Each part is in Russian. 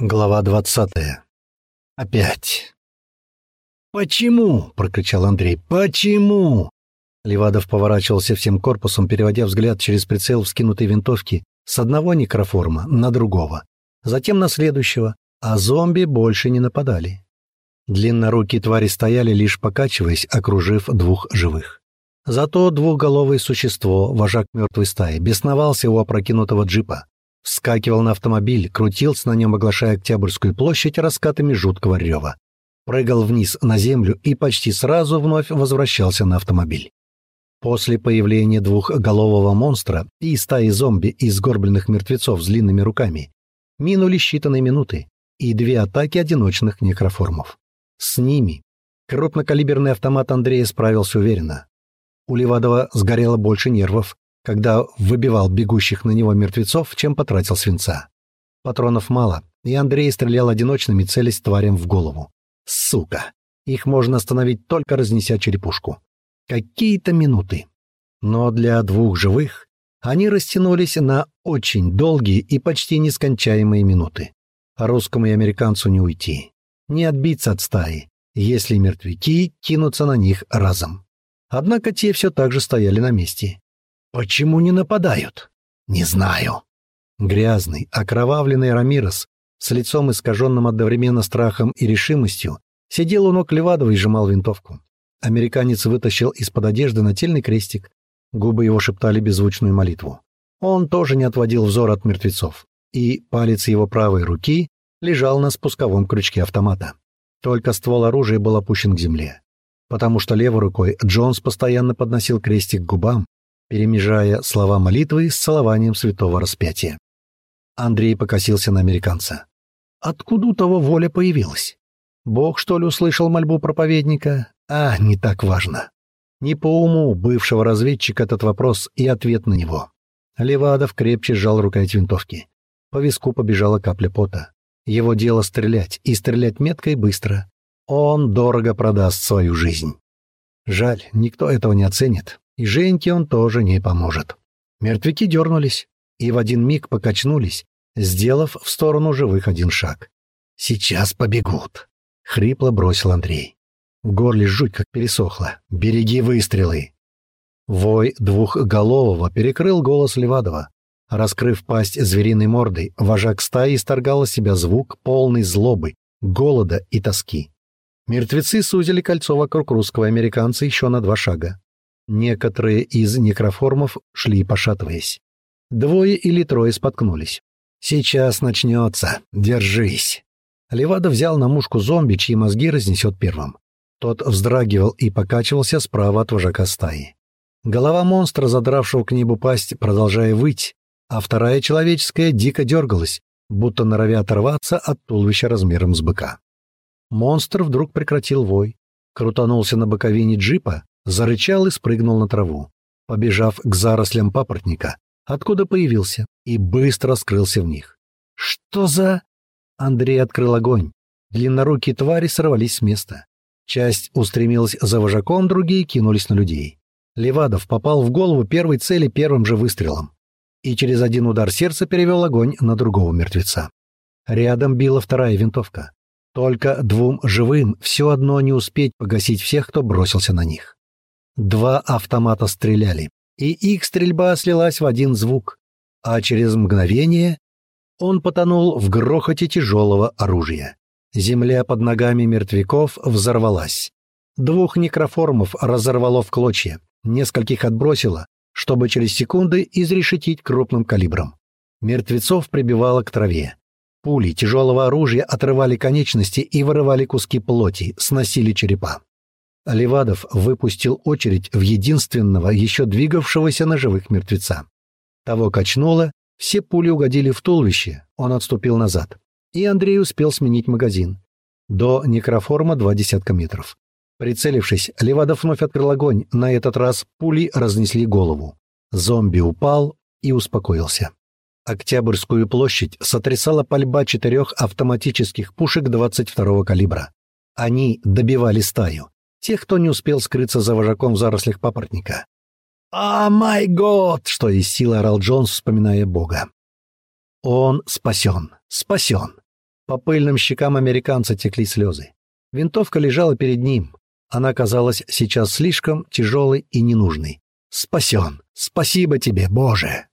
Глава двадцатая. Опять. «Почему?» — прокричал Андрей. «Почему?» Левадов поворачивался всем корпусом, переводя взгляд через прицел вскинутой винтовки с одного некроформа на другого, затем на следующего, а зомби больше не нападали. Длиннорукие твари стояли, лишь покачиваясь, окружив двух живых. Зато двухголовое существо, вожак мертвой стаи, бесновался у опрокинутого джипа. Вскакивал на автомобиль, крутился на нем, оглашая Октябрьскую площадь раскатами жуткого рева. Прыгал вниз на землю и почти сразу вновь возвращался на автомобиль. После появления двухголового монстра и стаи зомби из сгорбленных мертвецов с длинными руками минули считанные минуты и две атаки одиночных некроформов. С ними крупнокалиберный автомат Андрея справился уверенно. У Левадова сгорело больше нервов, когда выбивал бегущих на него мертвецов, чем потратил свинца. Патронов мало, и Андрей стрелял одиночными, целясь тварям в голову. Сука! Их можно остановить, только разнеся черепушку. Какие-то минуты. Но для двух живых они растянулись на очень долгие и почти нескончаемые минуты. Русскому и американцу не уйти. Не отбиться от стаи, если мертвяки кинутся на них разом. Однако те все так же стояли на месте. Почему не нападают? Не знаю. Грязный, окровавленный Рамирос с лицом искаженным одновременно страхом и решимостью сидел у ног Левадова и сжимал винтовку. Американец вытащил из-под одежды нательный крестик. Губы его шептали беззвучную молитву. Он тоже не отводил взор от мертвецов, и палец его правой руки лежал на спусковом крючке автомата. Только ствол оружия был опущен к земле, потому что левой рукой Джонс постоянно подносил крестик к губам, перемежая слова молитвы с целованием святого распятия. Андрей покосился на американца. Откуда у того воля появилась? Бог, что ли, услышал мольбу проповедника? А, не так важно. Не по уму бывшего разведчика этот вопрос и ответ на него. Левадов крепче сжал рукоять винтовки. По виску побежала капля пота. Его дело стрелять, и стрелять метко и быстро. Он дорого продаст свою жизнь. Жаль, никто этого не оценит, и Женьке он тоже не поможет. Мертвяки дернулись и в один миг покачнулись, сделав в сторону живых один шаг. «Сейчас побегут», — хрипло бросил Андрей. В горле жуть как пересохло. «Береги выстрелы!» Вой двухголового перекрыл голос Левадова. Раскрыв пасть звериной мордой, вожак стаи исторгал из себя звук полный злобы, голода и тоски. Мертвецы сузили кольцо вокруг русского американца еще на два шага. Некоторые из некроформов шли пошатываясь. Двое или трое споткнулись. «Сейчас начнется. Держись!» Левада взял на мушку зомби, чьи мозги разнесет первым. Тот вздрагивал и покачивался справа от вожака стаи. Голова монстра, задравшего к небу пасть, продолжая выть, а вторая человеческая дико дергалась, будто норовя оторваться от туловища размером с быка. Монстр вдруг прекратил вой, крутанулся на боковине джипа, зарычал и спрыгнул на траву, побежав к зарослям папоротника, откуда появился, и быстро скрылся в них. «Что за...» Андрей открыл огонь. Длиннорукие твари сорвались с места. Часть устремилась за вожаком, другие кинулись на людей. Левадов попал в голову первой цели первым же выстрелом и через один удар сердца перевел огонь на другого мертвеца. Рядом била вторая винтовка. Только двум живым все одно не успеть погасить всех, кто бросился на них. Два автомата стреляли, и их стрельба слилась в один звук, а через мгновение он потонул в грохоте тяжелого оружия. Земля под ногами мертвяков взорвалась. Двух некроформов разорвало в клочья, нескольких отбросило, чтобы через секунды изрешетить крупным калибром. Мертвецов прибивало к траве. Пули тяжелого оружия отрывали конечности и вырывали куски плоти, сносили черепа. Левадов выпустил очередь в единственного, еще двигавшегося на живых мертвеца. Того качнуло, все пули угодили в туловище, он отступил назад. И Андрей успел сменить магазин. До некроформа два десятка метров. Прицелившись, Левадов вновь открыл огонь, на этот раз пули разнесли голову. Зомби упал и успокоился. Октябрьскую площадь сотрясала пальба четырех автоматических пушек 22-го калибра. Они добивали стаю тех, кто не успел скрыться за вожаком в зарослях папоротника. «А, май год!» — что из силы орал Джонс, вспоминая Бога. Он спасен, спасен. По пыльным щекам американца текли слезы. Винтовка лежала перед ним. Она казалась сейчас слишком тяжелой и ненужной. «Спасен! Спасибо тебе, Боже!»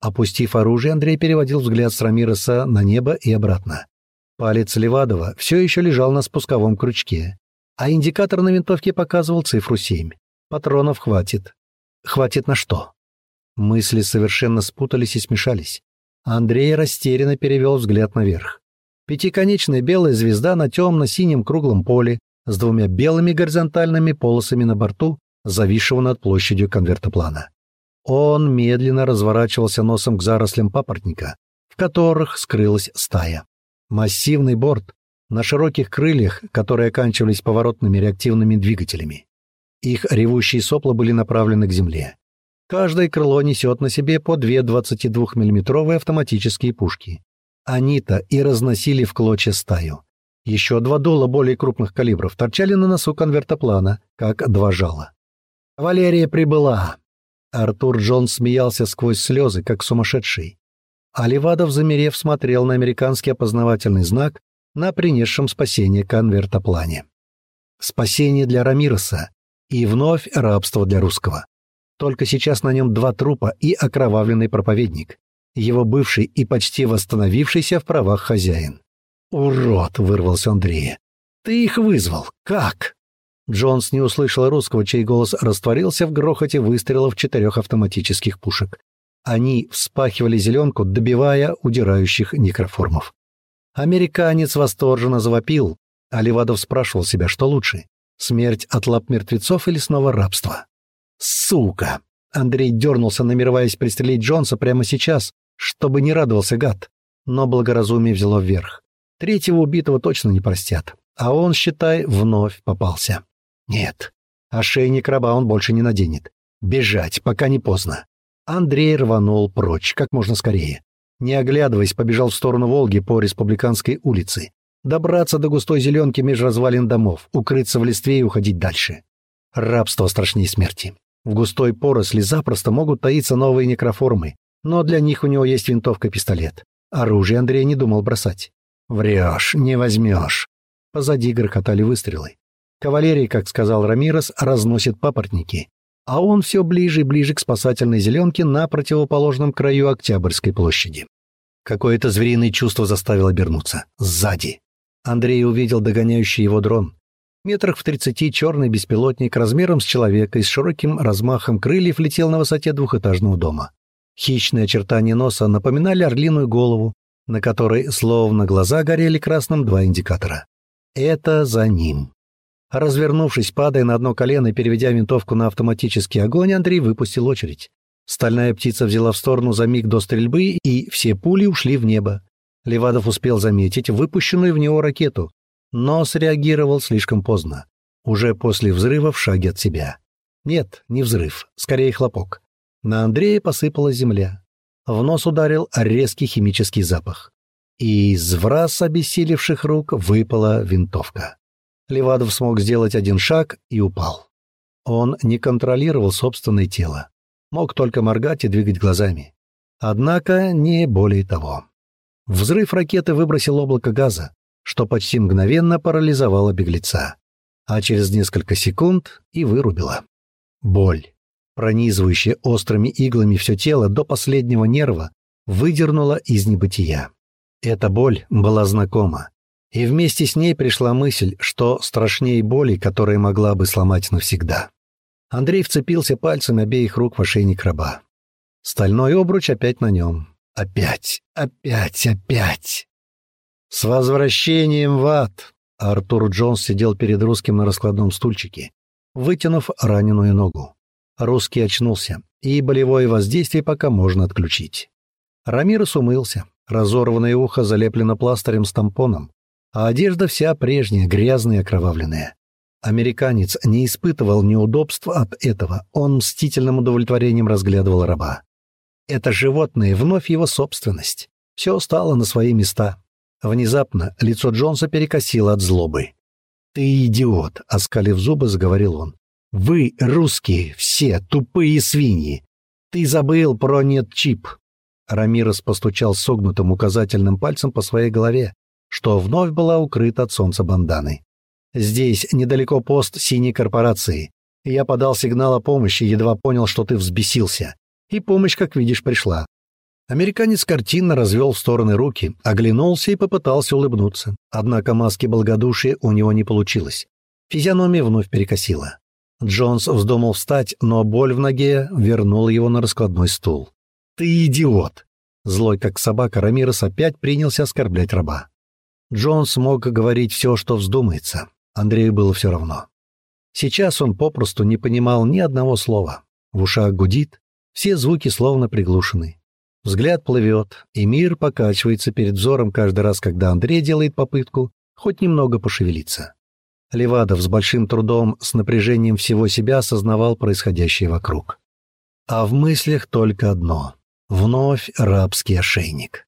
Опустив оружие, Андрей переводил взгляд с Рамироса на небо и обратно. Палец Левадова все еще лежал на спусковом крючке, а индикатор на винтовке показывал цифру 7. Патронов хватит. Хватит на что? Мысли совершенно спутались и смешались. Андрей растерянно перевел взгляд наверх. Пятиконечная белая звезда на темно-синем круглом поле с двумя белыми горизонтальными полосами на борту, зависшего над площадью конвертоплана. Он медленно разворачивался носом к зарослям папоротника, в которых скрылась стая. Массивный борт на широких крыльях, которые оканчивались поворотными реактивными двигателями. Их ревущие сопла были направлены к земле. Каждое крыло несет на себе по две 22-миллиметровые автоматические пушки. Они-то и разносили в клочья стаю. Еще два дула более крупных калибров торчали на носу конвертоплана, как два жала. «Валерия прибыла!» Артур Джонс смеялся сквозь слезы, как сумасшедший. А Левадов, замерев, смотрел на американский опознавательный знак на принесшем спасение конвертоплане. Спасение для Рамироса и вновь рабство для русского. Только сейчас на нем два трупа и окровавленный проповедник его бывший и почти восстановившийся в правах хозяин. «Урод!» — вырвался Андрея. «Ты их вызвал! Как?» Джонс не услышал русского, чей голос растворился в грохоте выстрелов четырех автоматических пушек. Они вспахивали зеленку, добивая удирающих некроформов. Американец восторженно завопил, а Левадов спрашивал себя, что лучше — смерть от лап мертвецов или снова рабство. «Сука!» Андрей дернулся, намереваясь пристрелить Джонса прямо сейчас, чтобы не радовался гад. Но благоразумие взяло вверх. Третьего убитого точно не простят. А он, считай, вновь попался. Нет, ошейник раба он больше не наденет. Бежать, пока не поздно. Андрей рванул прочь, как можно скорее. Не оглядываясь, побежал в сторону Волги по Республиканской улице. Добраться до густой зеленки меж развалин домов, укрыться в листве и уходить дальше. Рабство страшнее смерти. В густой поросли запросто могут таиться новые некроформы, но для них у него есть винтовка-пистолет. Оружие Андрей не думал бросать. «Врешь, не возьмешь». Позади грохотали выстрелы. Кавалерия, как сказал Рамирес, разносит папоротники. А он все ближе и ближе к спасательной зеленке на противоположном краю Октябрьской площади. Какое-то звериное чувство заставило обернуться. Сзади. Андрей увидел догоняющий его дрон. Метрах в тридцати черный беспилотник размером с человека и с широким размахом крыльев летел на высоте двухэтажного дома. Хищные очертания носа напоминали орлиную голову, на которой словно глаза горели красным два индикатора. Это за ним. Развернувшись, падая на одно колено и переведя винтовку на автоматический огонь, Андрей выпустил очередь. Стальная птица взяла в сторону за миг до стрельбы, и все пули ушли в небо. Левадов успел заметить выпущенную в него ракету, но среагировал слишком поздно. Уже после взрыва в шаге от себя. Нет, не взрыв, скорее хлопок. На Андрея посыпалась земля. В нос ударил резкий химический запах. И из враз обессилевших рук выпала винтовка. Левадов смог сделать один шаг и упал. Он не контролировал собственное тело. Мог только моргать и двигать глазами. Однако не более того. Взрыв ракеты выбросил облако газа, что почти мгновенно парализовало беглеца. А через несколько секунд и вырубило. Боль пронизывающая острыми иглами все тело до последнего нерва, выдернула из небытия. Эта боль была знакома, и вместе с ней пришла мысль, что страшнее боли, которая могла бы сломать навсегда. Андрей вцепился пальцами обеих рук в ошейник раба. Стальной обруч опять на нем. Опять, опять, опять. «С возвращением в ад!» Артур Джонс сидел перед русским на раскладном стульчике, вытянув раненую ногу. Русский очнулся, и болевое воздействие пока можно отключить. Рамирос умылся, разорванное ухо залеплено пластырем с тампоном, а одежда вся прежняя, грязная окровавленная. Американец не испытывал неудобства от этого, он мстительным удовлетворением разглядывал раба. Это животное вновь его собственность. Все стало на свои места. Внезапно лицо Джонса перекосило от злобы. «Ты идиот!» — оскалив зубы, заговорил он. Вы, русские, все тупые свиньи. Ты забыл про нет чип. Рамирос постучал согнутым указательным пальцем по своей голове, что вновь была укрыта от солнца банданой. «Здесь недалеко пост синей корпорации. Я подал сигнал о помощи, едва понял, что ты взбесился. И помощь, как видишь, пришла». Американец картинно развел в стороны руки, оглянулся и попытался улыбнуться. Однако маски благодушия у него не получилось. Физиономия вновь перекосила. Джонс вздумал встать, но боль в ноге вернула его на раскладной стул. «Ты идиот!» Злой как собака, Рамирес опять принялся оскорблять раба. Джонс мог говорить все, что вздумается. Андрею было все равно. Сейчас он попросту не понимал ни одного слова. В ушах гудит, все звуки словно приглушены. Взгляд плывет, и мир покачивается перед взором каждый раз, когда Андрей делает попытку хоть немного пошевелиться. Левадов с большим трудом, с напряжением всего себя осознавал происходящее вокруг. А в мыслях только одно — вновь рабский ошейник.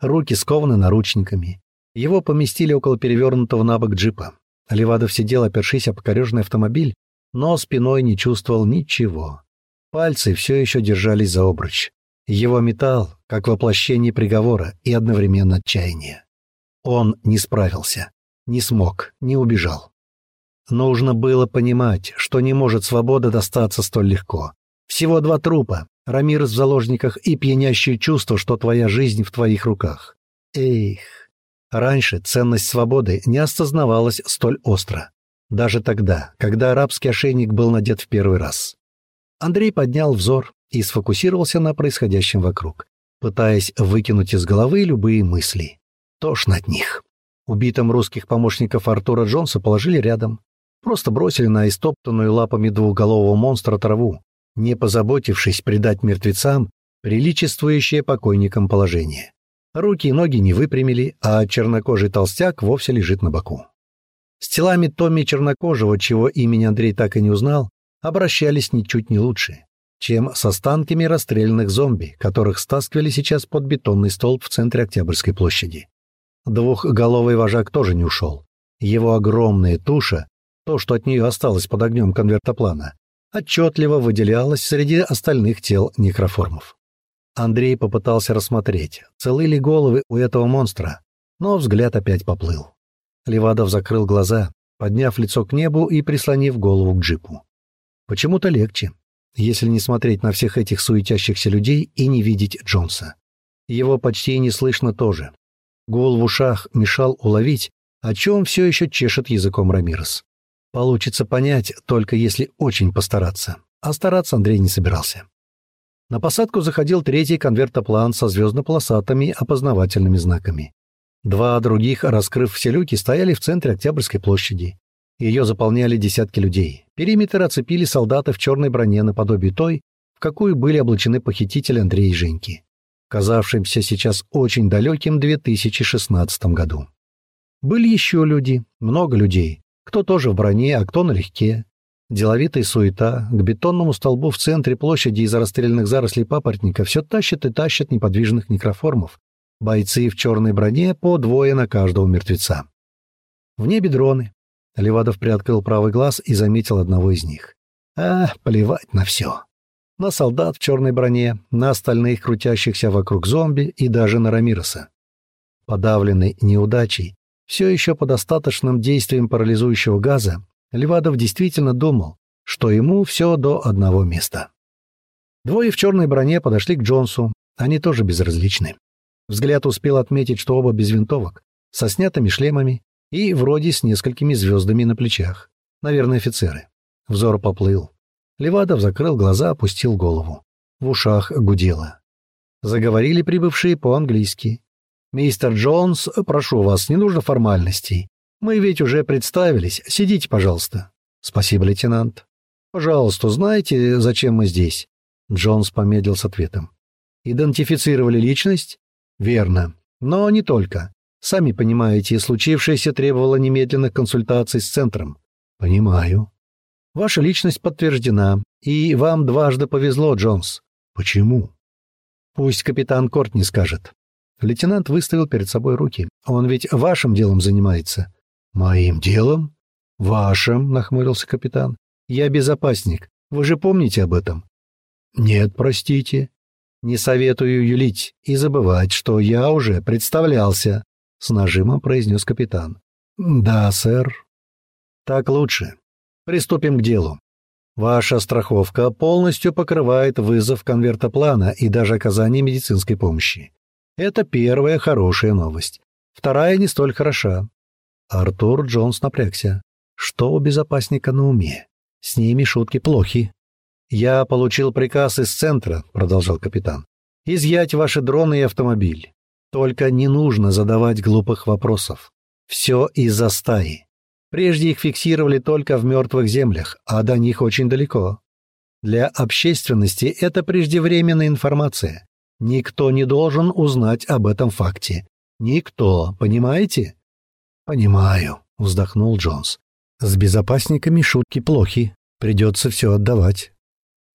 Руки скованы наручниками, его поместили около перевернутого на бок джипа. Левадов сидел, опершись о покорежный автомобиль, но спиной не чувствовал ничего. Пальцы все еще держались за обруч. Его металл, как воплощение приговора и одновременно отчаяния. Он не справился, не смог, не убежал. Нужно было понимать, что не может свобода достаться столь легко. Всего два трупа, Рамирес в заложниках и пьянящее чувство, что твоя жизнь в твоих руках. Эх, Раньше ценность свободы не осознавалась столь остро. Даже тогда, когда арабский ошейник был надет в первый раз. Андрей поднял взор и сфокусировался на происходящем вокруг, пытаясь выкинуть из головы любые мысли. Тошно от них. Убитым русских помощников Артура Джонса положили рядом. Просто бросили на истоптанную лапами двухголового монстра траву, не позаботившись придать мертвецам приличествующее покойникам положение. Руки и ноги не выпрямили, а чернокожий толстяк вовсе лежит на боку. С телами Томми Чернокожего, чего имени Андрей так и не узнал, обращались ничуть не лучше, чем с останками расстрелянных зомби, которых стаскивали сейчас под бетонный столб в центре Октябрьской площади. Двухголовый вожак тоже не ушел. Его огромная туша, то, что от нее осталось под огнем конвертоплана, отчетливо выделялась среди остальных тел некроформов. Андрей попытался рассмотреть, целы ли головы у этого монстра, но взгляд опять поплыл. Левадов закрыл глаза, подняв лицо к небу и прислонив голову к джипу. Почему-то легче, если не смотреть на всех этих суетящихся людей и не видеть Джонса. Его почти не слышно тоже. Гул в ушах мешал уловить, о чем все еще чешет языком Рамирес. Получится понять, только если очень постараться. А стараться Андрей не собирался. На посадку заходил третий конвертоплан со звездно-полосатыми опознавательными знаками. Два других, раскрыв все люки, стояли в центре Октябрьской площади. Ее заполняли десятки людей. Периметр оцепили солдаты в черной броне наподобие той, в какую были облачены похитители Андрея и Женьки, казавшимся сейчас очень далеким в 2016 году. Были еще люди, много людей, кто тоже в броне, а кто налегке. Деловитая суета, к бетонному столбу в центре площади из расстрелянных зарослей папоротника все тащат и тащат неподвижных некроформов. Бойцы в черной броне по двое на каждого мертвеца. В небе дроны. Левадов приоткрыл правый глаз и заметил одного из них. А, плевать на все. На солдат в черной броне, на остальных крутящихся вокруг зомби и даже на Рамироса. Подавленный неудачей, все еще по достаточным действиям парализующего газа, Левадов действительно думал, что ему все до одного места. Двое в черной броне подошли к Джонсу, они тоже безразличны. Взгляд успел отметить, что оба без винтовок, со снятыми шлемами и вроде с несколькими звездами на плечах. Наверное, офицеры. Взор поплыл. Левадов закрыл глаза, опустил голову. В ушах гудело. Заговорили прибывшие по-английски. «Мистер Джонс, прошу вас, не нужно формальностей. Мы ведь уже представились. Сидите, пожалуйста. Спасибо, лейтенант. Пожалуйста, знаете, зачем мы здесь? Джонс помедлил с ответом. Идентифицировали личность? Верно. Но не только. Сами понимаете, случившееся требовало немедленных консультаций с центром. Понимаю. Ваша личность подтверждена, и вам дважды повезло, Джонс. Почему? Пусть капитан Корт не скажет. Лейтенант выставил перед собой руки. Он ведь вашим делом занимается. «Моим делом?» «Вашим», — нахмурился капитан. «Я безопасник. Вы же помните об этом?» «Нет, простите. Не советую юлить и забывать, что я уже представлялся. с нажимом произнес капитан. Да, сэр. Так лучше. Приступим к делу. Ваша страховка полностью покрывает вызов конвертоплана и даже оказание медицинской помощи. Это первая хорошая новость. Вторая не столь хороша. Артур Джонс напрягся. Что у безопасника на уме? С ними шутки плохи. «Я получил приказ из центра», — продолжал капитан, — «изъять ваши дроны и автомобиль. Только не нужно задавать глупых вопросов. Все из-за стаи. Прежде их фиксировали только в мертвых землях, а до них очень далеко. Для общественности это преждевременная информация. Никто не должен узнать об этом факте. Никто, понимаете? Понимаю, вздохнул Джонс. С безопасниками шутки плохи. Придется все отдавать.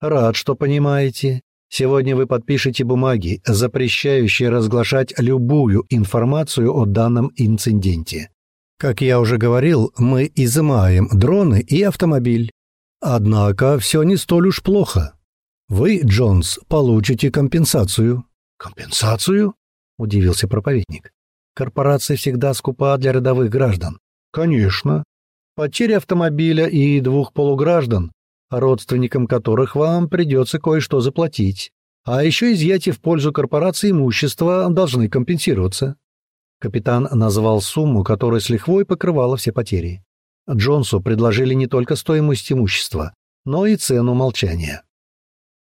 Рад, что понимаете. Сегодня вы подпишете бумаги, запрещающие разглашать любую информацию о данном инциденте. Как я уже говорил, мы изымаем дроны и автомобиль. Однако все не столь уж плохо. Вы, Джонс, получите компенсацию. Компенсацию? удивился проповедник. Корпорация всегда скупа для рядовых граждан. Конечно. Потеря автомобиля и двух полуграждан, родственникам которых вам придется кое-что заплатить. А еще изъятие в пользу корпорации имущества должны компенсироваться. Капитан назвал сумму, которая с лихвой покрывала все потери. Джонсу предложили не только стоимость имущества, но и цену молчания.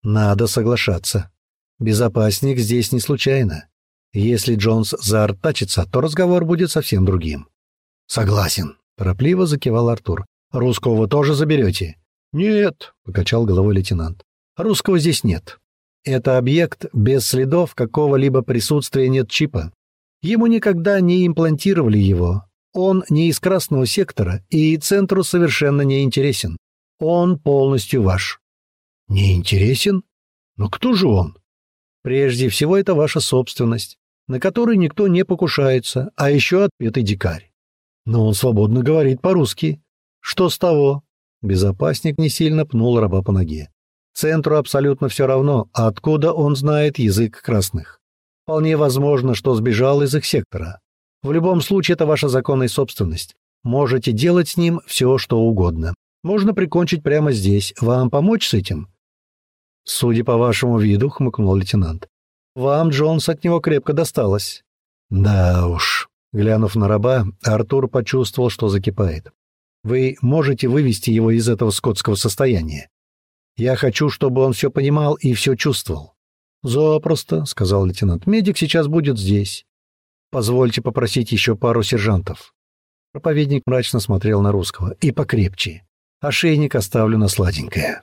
Надо соглашаться. Безопасник здесь не случайно. Если Джонс заортачится, то разговор будет совсем другим. «Согласен», — торопливо закивал Артур. «Русского тоже заберете?» «Нет», — покачал головой лейтенант. «Русского здесь нет. Это объект без следов какого-либо присутствия нет чипа. Ему никогда не имплантировали его. Он не из красного сектора и центру совершенно не интересен. Он полностью ваш. Не интересен? Но кто же он? Прежде всего, это ваша собственность, на которой никто не покушается, а еще отпетый дикарь. Но он свободно говорит по-русски. Что с того? Безопасник не сильно пнул раба по ноге. Центру абсолютно все равно, откуда он знает язык красных. Вполне возможно, что сбежал из их сектора. В любом случае, это ваша законная собственность. Можете делать с ним все, что угодно. Можно прикончить прямо здесь. Вам помочь с этим?» «Судя по вашему виду», — хмыкнул лейтенант, — «вам, Джонс, от него крепко досталось». «Да уж». Глянув на раба, Артур почувствовал, что закипает. «Вы можете вывести его из этого скотского состояния. Я хочу, чтобы он все понимал и все чувствовал. «Запросто», — сказал лейтенант. «Медик сейчас будет здесь. Позвольте попросить еще пару сержантов». Проповедник мрачно смотрел на русского. «И покрепче. Ошейник оставлю на сладенькое».